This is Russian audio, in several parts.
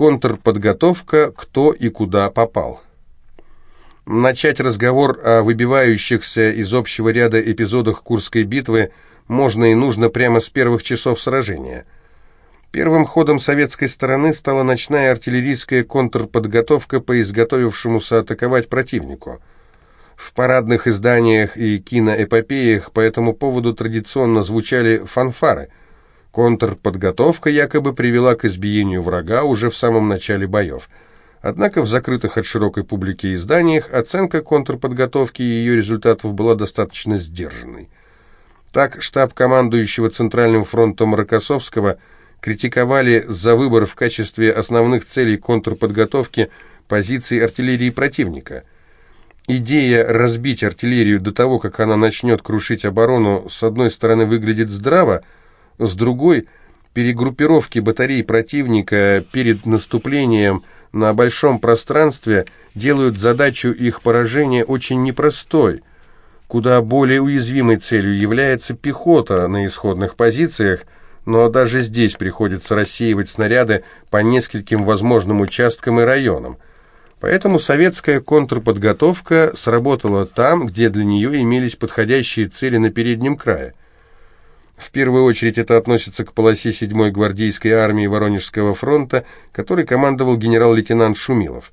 Контрподготовка «Кто и куда попал». Начать разговор о выбивающихся из общего ряда эпизодах Курской битвы можно и нужно прямо с первых часов сражения. Первым ходом советской стороны стала ночная артиллерийская контрподготовка по изготовившемуся атаковать противнику. В парадных изданиях и киноэпопеях по этому поводу традиционно звучали фанфары. Контрподготовка якобы привела к избиению врага уже в самом начале боев – Однако в закрытых от широкой публики изданиях оценка контрподготовки и ее результатов была достаточно сдержанной. Так, штаб командующего Центральным фронтом Рокоссовского критиковали за выбор в качестве основных целей контрподготовки позиций артиллерии противника. Идея разбить артиллерию до того, как она начнет крушить оборону, с одной стороны выглядит здраво, с другой – перегруппировки батарей противника перед наступлением – на большом пространстве делают задачу их поражения очень непростой. Куда более уязвимой целью является пехота на исходных позициях, но даже здесь приходится рассеивать снаряды по нескольким возможным участкам и районам. Поэтому советская контрподготовка сработала там, где для нее имелись подходящие цели на переднем крае. В первую очередь это относится к полосе 7-й гвардейской армии Воронежского фронта, которой командовал генерал-лейтенант Шумилов.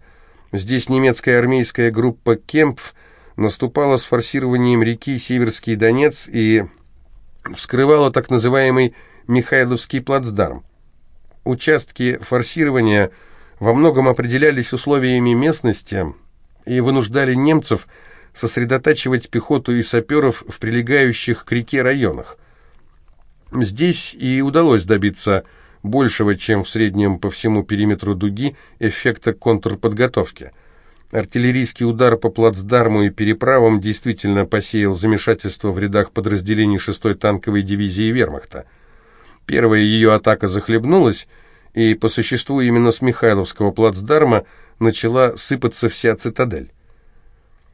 Здесь немецкая армейская группа «Кемпф» наступала с форсированием реки Северский Донец и вскрывала так называемый Михайловский плацдарм. Участки форсирования во многом определялись условиями местности и вынуждали немцев сосредотачивать пехоту и саперов в прилегающих к реке районах. Здесь и удалось добиться большего, чем в среднем по всему периметру дуги, эффекта контрподготовки. Артиллерийский удар по плацдарму и переправам действительно посеял замешательство в рядах подразделений 6-й танковой дивизии вермахта. Первая ее атака захлебнулась, и по существу именно с Михайловского плацдарма начала сыпаться вся цитадель.